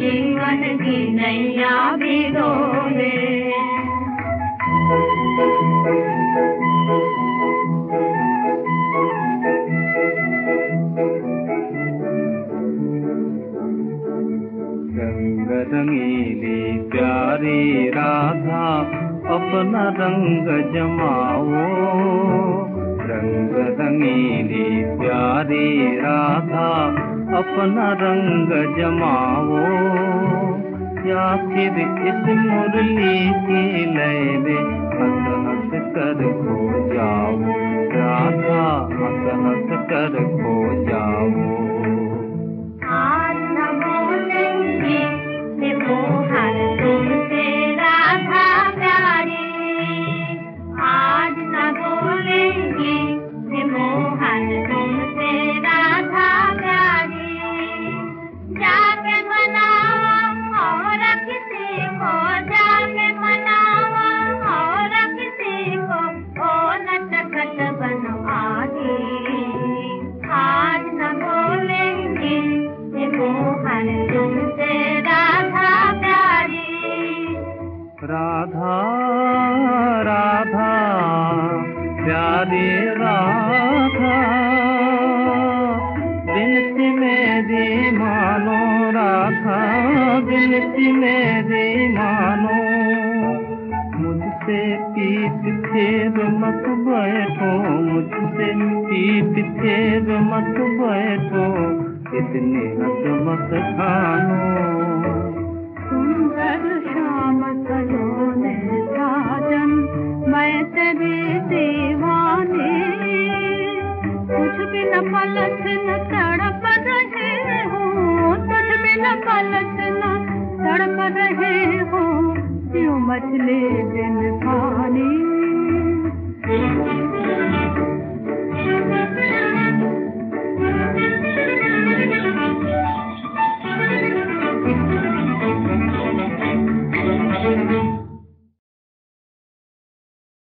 जीवन की नैया के डोले रंग रंगीली प्यारी राधा अपना रंग जमाओ। रंग रंगीली प्यारी राधा अपना रंग जमाओ। या फिर इस मुरली की लय में हंस हंस कर खो जाओ। राधा हंस हंस कर खो राधा राधा प्यारी राधा। बिनती मेरी मानो राधा बिनती मेरी मानो। मुझसे पीठ फेर मत बैठो मुझसे पीठ फेर मत बैठो। इतनी हद मत ठानो कुछ भी न पलक न तड़प रहे हो कुछ भी न पलक न तड़प रहे हो, क्यों मछली बिन पानी?